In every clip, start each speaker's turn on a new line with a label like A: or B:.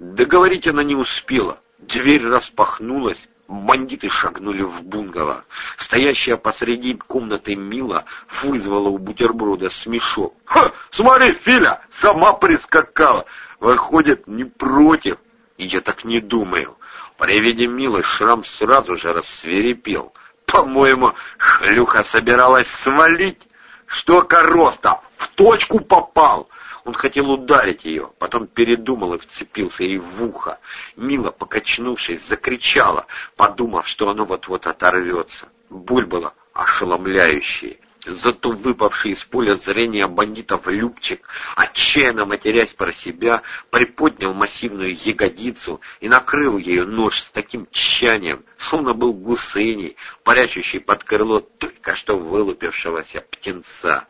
A: Договорить она не успела. Дверь распахнулась, Бандиты шагнули в бунгало. Стоящая посреди комнаты Мила вызвала у бутерброда смешок. «Ха! Смотри, Филя! Сама прискакала! Выходит, не против!» Я так не думаю. При виде Милы Шрам сразу же рассверепел. «По-моему, шлюха собиралась свалить! Что короста! В точку попал!» Он хотел ударить ее, потом передумал и вцепился ей в ухо. Мила, покачнувшись, закричала, подумав, что оно вот-вот оторвется. Боль была ошеломляющей. Зато выпавший из поля зрения бандитов Любчик, отчаянно матерясь про себя, приподнял массивную ягодицу и накрыл ее нож с таким тщанием, словно был гусыней, парячущий под крыло только что вылупившегося птенца.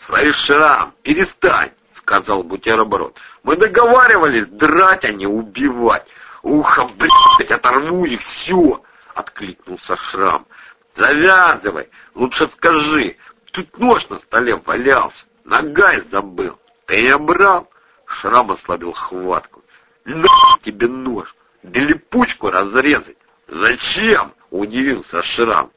A: «Слышь, Шрам, перестань! Сказал бутерброд. «Мы договаривались драть, а не убивать. Ухо, блядь, оторву и все!» — откликнулся Шрам. «Завязывай, лучше скажи, тут нож на столе валялся, ногай забыл. Ты не брал?» Шрам ослабил хватку. «На тебе нож, да липучку разрезать!» «Зачем?» — удивился Шрам.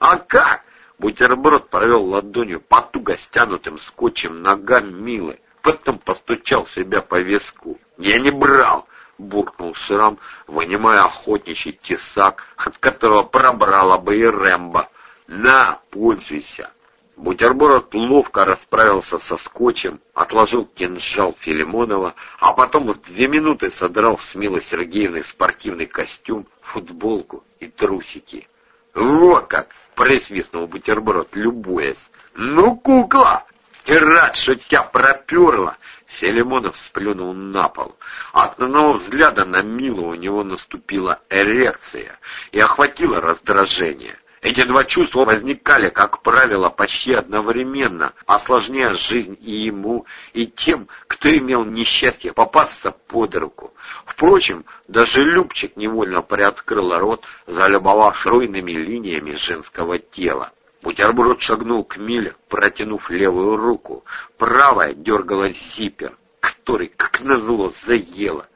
A: «А как?» Бутерброд провел ладонью по туго стянутым скотчем ногам Милы потом постучал себя по виску. «Я не брал!» — буркнул Шрам, вынимая охотничий тесак, от которого пробрала бы и Рэмбо. «На, пользуйся!» Бутерброд ловко расправился со скотчем, отложил кинжал Филимонова, а потом в две минуты содрал с Милой Сергеевны спортивный костюм, футболку и трусики. «Вот как!» — присвистнул бутерброд, любуясь. «Ну, кукла, и рад, что тебя проперло!» Филимонов сплюнул на пол. От одного взгляда на Милу у него наступила эрекция и охватило раздражение. Эти два чувства возникали, как правило, почти одновременно, осложняя жизнь и ему, и тем, кто имел несчастье попасться под руку. Впрочем, даже Любчик невольно приоткрыл рот, залюбовав шруйными линиями женского тела. Бутерброд шагнул к Миле, протянув левую руку. Правая дергала зипер, который, как назло, заела.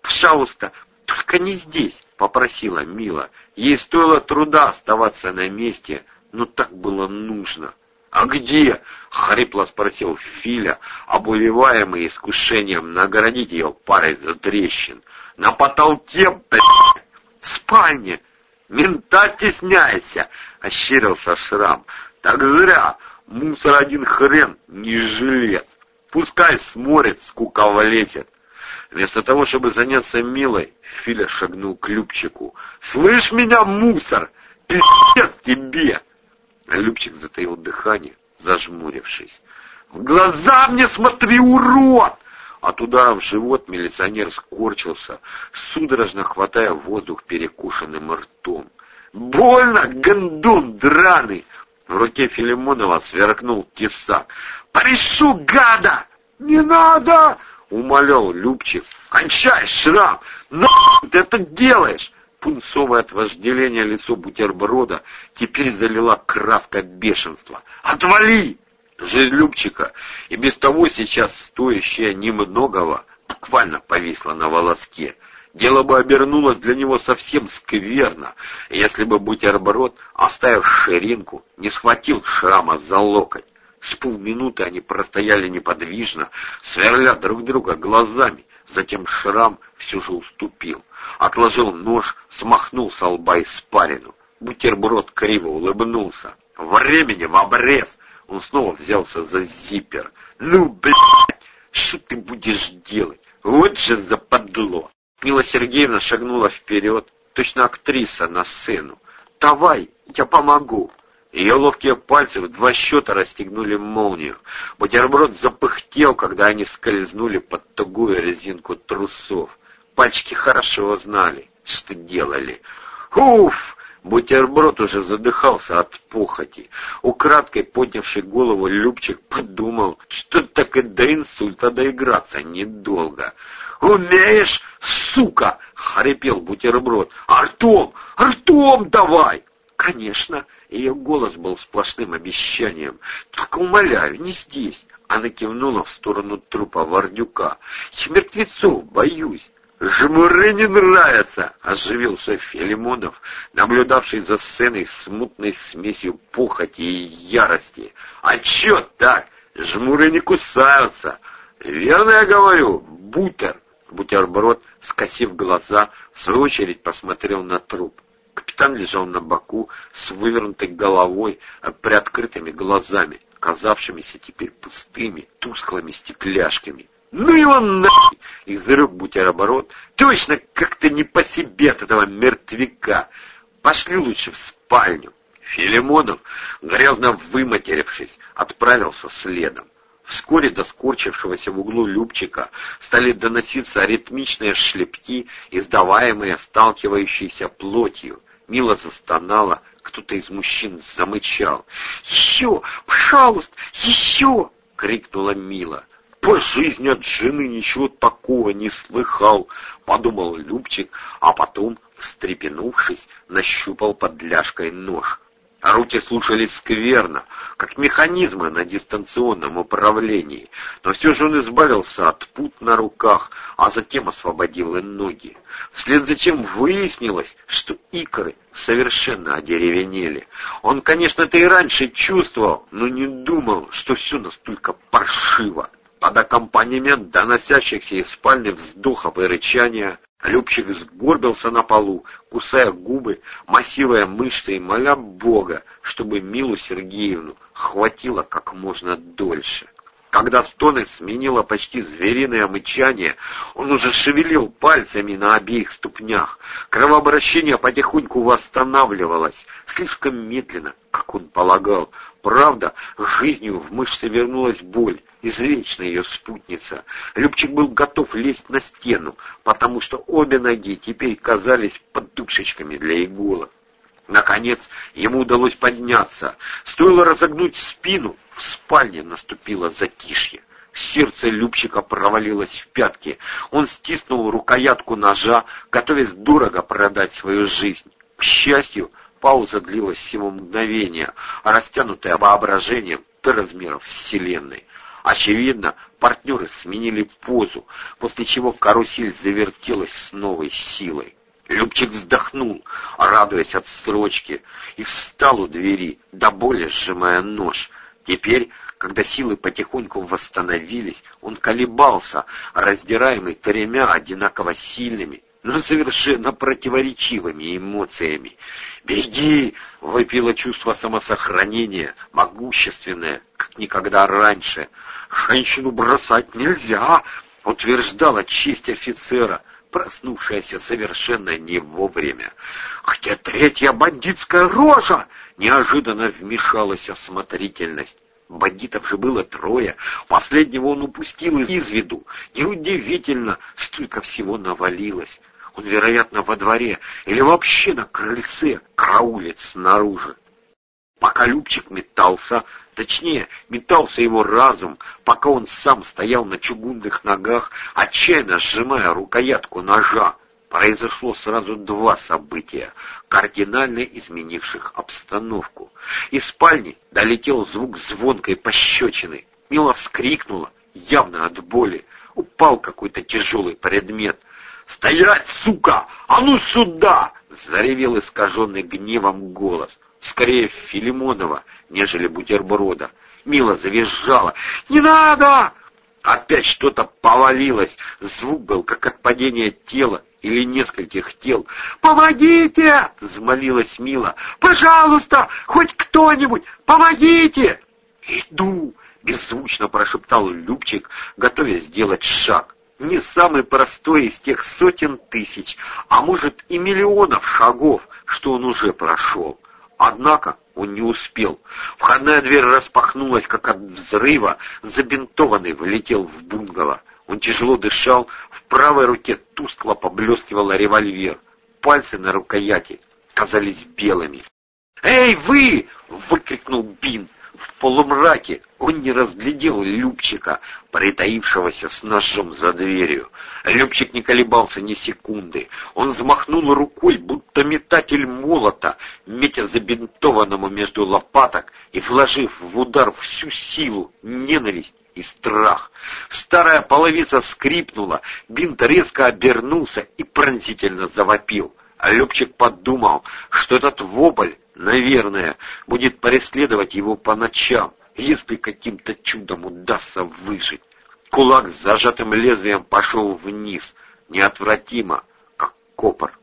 A: «Пожалуйста, только не здесь!» — попросила Мила. Ей стоило труда оставаться на месте, но так было нужно. «А где?» — хрипло спросил Филя, обуреваемый искушением наградить ее парой затрещин. «На потолке, блядь! В спальне!» Мента стесняйся, — ощерился Шрам. Так зря, мусор один хрен, не жилец. Пускай смотрит, скука влезет. Вместо того, чтобы заняться Милой, Филя шагнул к Любчику. «Слышь меня, мусор! Пиздец тебе!» Любчик затаил дыхание, зажмурившись. «В глаза мне смотри, урод!» От удара в живот милиционер скорчился, судорожно хватая воздух перекушенным ртом. «Больно, гондон драный!» В руке Филимонова сверкнул тесак. «Порешу, гада!» «Не надо!» — умолял Любчик. «Кончай, шрам! Но ты это делаешь!» Пунцовое от вожделения лицо бутерброда теперь залила краска бешенства. «Отвали!» Жизнь Любчика, и без того сейчас стоящая немногого, буквально повисла на волоске. Дело бы обернулось для него совсем скверно, если бы бутерброд, оставив ширинку, не схватил шрама за локоть. С полминуты они простояли неподвижно, сверля друг друга глазами. Затем шрам все же уступил. Отложил нож, смахнул с лба испарину. Бутерброд криво улыбнулся. Времени в обрез. Он снова взялся за зиппер. «Ну, блядь, что ты будешь делать? Вот же западло!» Мила Сергеевна шагнула вперед, точно актриса на сцену. «Давай, я помогу!» Ее ловкие пальцы в два счета расстегнули молнию. Бутерброд запыхтел, когда они скользнули под тугую резинку трусов. Пальчики хорошо знали, что делали. «Уф!» Бутерброд уже задыхался от похоти. Украдкой поднявший голову Любчик подумал, что так и до инсульта доиграться недолго. «Умеешь, сука!» — хрипел бутерброд. «Артом! Артом давай!» «Конечно!» — ее голос был сплошным обещанием. «Только умоляю, не здесь!» Она кивнула в сторону трупа Вардюка. «Я боюсь!» Жмуры не нравятся!» — оживился Филимонов, наблюдавший за сценой смутной смесью похоти и ярости. «А чё так? Жмуры не кусаются!» «Верно я говорю, бутер!» Бутерброд, скосив глаза, в свою очередь посмотрел на труп. Капитан лежал на боку с вывернутой головой, приоткрытыми глазами, казавшимися теперь пустыми, тусклыми стекляшками. «Ну его нахуй!» — изрек бутероборот. «Точно как-то не по себе от этого мертвяка! Пошли лучше в спальню!» Филимонов, грязно выматерившись, отправился следом. Вскоре до скорчившегося в углу Любчика стали доноситься аритмичные шлепки, издаваемые сталкивающейся плотью. Мила застонала, кто-то из мужчин замычал. «Еще! Пожалуйста! Еще!» — крикнула Мила. «По жизни от жены ничего такого не слыхал», — подумал Любчик, а потом, встрепенувшись, нащупал под ляжкой нож. Руки слушались скверно, как механизмы на дистанционном управлении, но все же он избавился от пут на руках, а затем освободил и ноги. Вслед за чем выяснилось, что икры совершенно одеревенели. Он, конечно, это и раньше чувствовал, но не думал, что все настолько паршиво. Под аккомпанемент доносящихся из спальни вздохов и рычания Любчик сгорбился на полу, кусая губы, массируя мышцы и моля Бога, чтобы Милу Сергеевну хватило как можно дольше. Когда стоны сменило почти звериное мычание, он уже шевелил пальцами на обеих ступнях. Кровообращение потихоньку восстанавливалось, слишком медленно, как он полагал. Правда, жизнью в мышцы вернулась боль, извечная ее спутница. Любчик был готов лезть на стену, потому что обе ноги теперь казались подушечками для иголок. Наконец, ему удалось подняться. Стоило разогнуть спину, в спальне наступило затишье. Сердце Любчика провалилось в пятки. Он стиснул рукоятку ножа, готовясь дорого продать свою жизнь. К счастью, пауза длилась всего мгновения, растянутая воображением до размеров Вселенной. Очевидно, партнеры сменили позу, после чего карусель завертелась с новой силой. Любчик вздохнул, радуясь от срочки, и встал у двери, до боли сжимая нож. Теперь, когда силы потихоньку восстановились, он колебался, раздираемый тремя одинаково сильными, но совершенно противоречивыми эмоциями. «Беги!» — выпило чувство самосохранения, могущественное, как никогда раньше. «Женщину бросать нельзя!» — утверждала честь офицера, проснувшаяся совершенно не вовремя. «Где третья бандитская рожа?» — неожиданно вмешалась осмотрительность. Бандитов же было трое. Последнего он упустил из виду. Неудивительно, столько всего навалилось. Он, вероятно, во дворе или вообще на крыльце караулит снаружи. Пока Любчик метался, точнее, метался его разум, пока он сам стоял на чугунных ногах, отчаянно сжимая рукоятку ножа, произошло сразу два события, кардинально изменивших обстановку. Из спальни долетел звук звонкой пощечины. Мила вскрикнула, явно от боли. Упал какой-то тяжелый предмет — «Стоять, сука! А ну сюда!» — заревел искаженный гневом голос. Скорее Филимонова, нежели бутерброда. Мила завизжала. «Не надо!» Опять что-то повалилось. Звук был, как от падения тела или нескольких тел. «Помогите!» — взмолилась Мила. «Пожалуйста, хоть кто-нибудь, помогите!» «Иду!» — беззвучно прошептал Любчик, готовясь сделать шаг не самый простой из тех сотен тысяч, а может и миллионов шагов, что он уже прошел. Однако он не успел. Входная дверь распахнулась, как от взрыва, забинтованный влетел в бунгало. Он тяжело дышал, в правой руке тускло поблескивал револьвер. Пальцы на рукояти казались белыми. «Эй, вы!» — выкрикнул Бин. В полумраке он не разглядел Любчика, притаившегося с ножом за дверью. Любчик не колебался ни секунды. Он взмахнул рукой, будто метатель молота, метя забинтованному между лопаток и вложив в удар всю силу, ненависть и страх. Старая половица скрипнула, бинт резко обернулся и пронзительно завопил. А Любчик подумал, что этот вопль, наверное, будет преследовать его по ночам, если каким-то чудом удастся выжить. Кулак с зажатым лезвием пошел вниз, неотвратимо, как копор.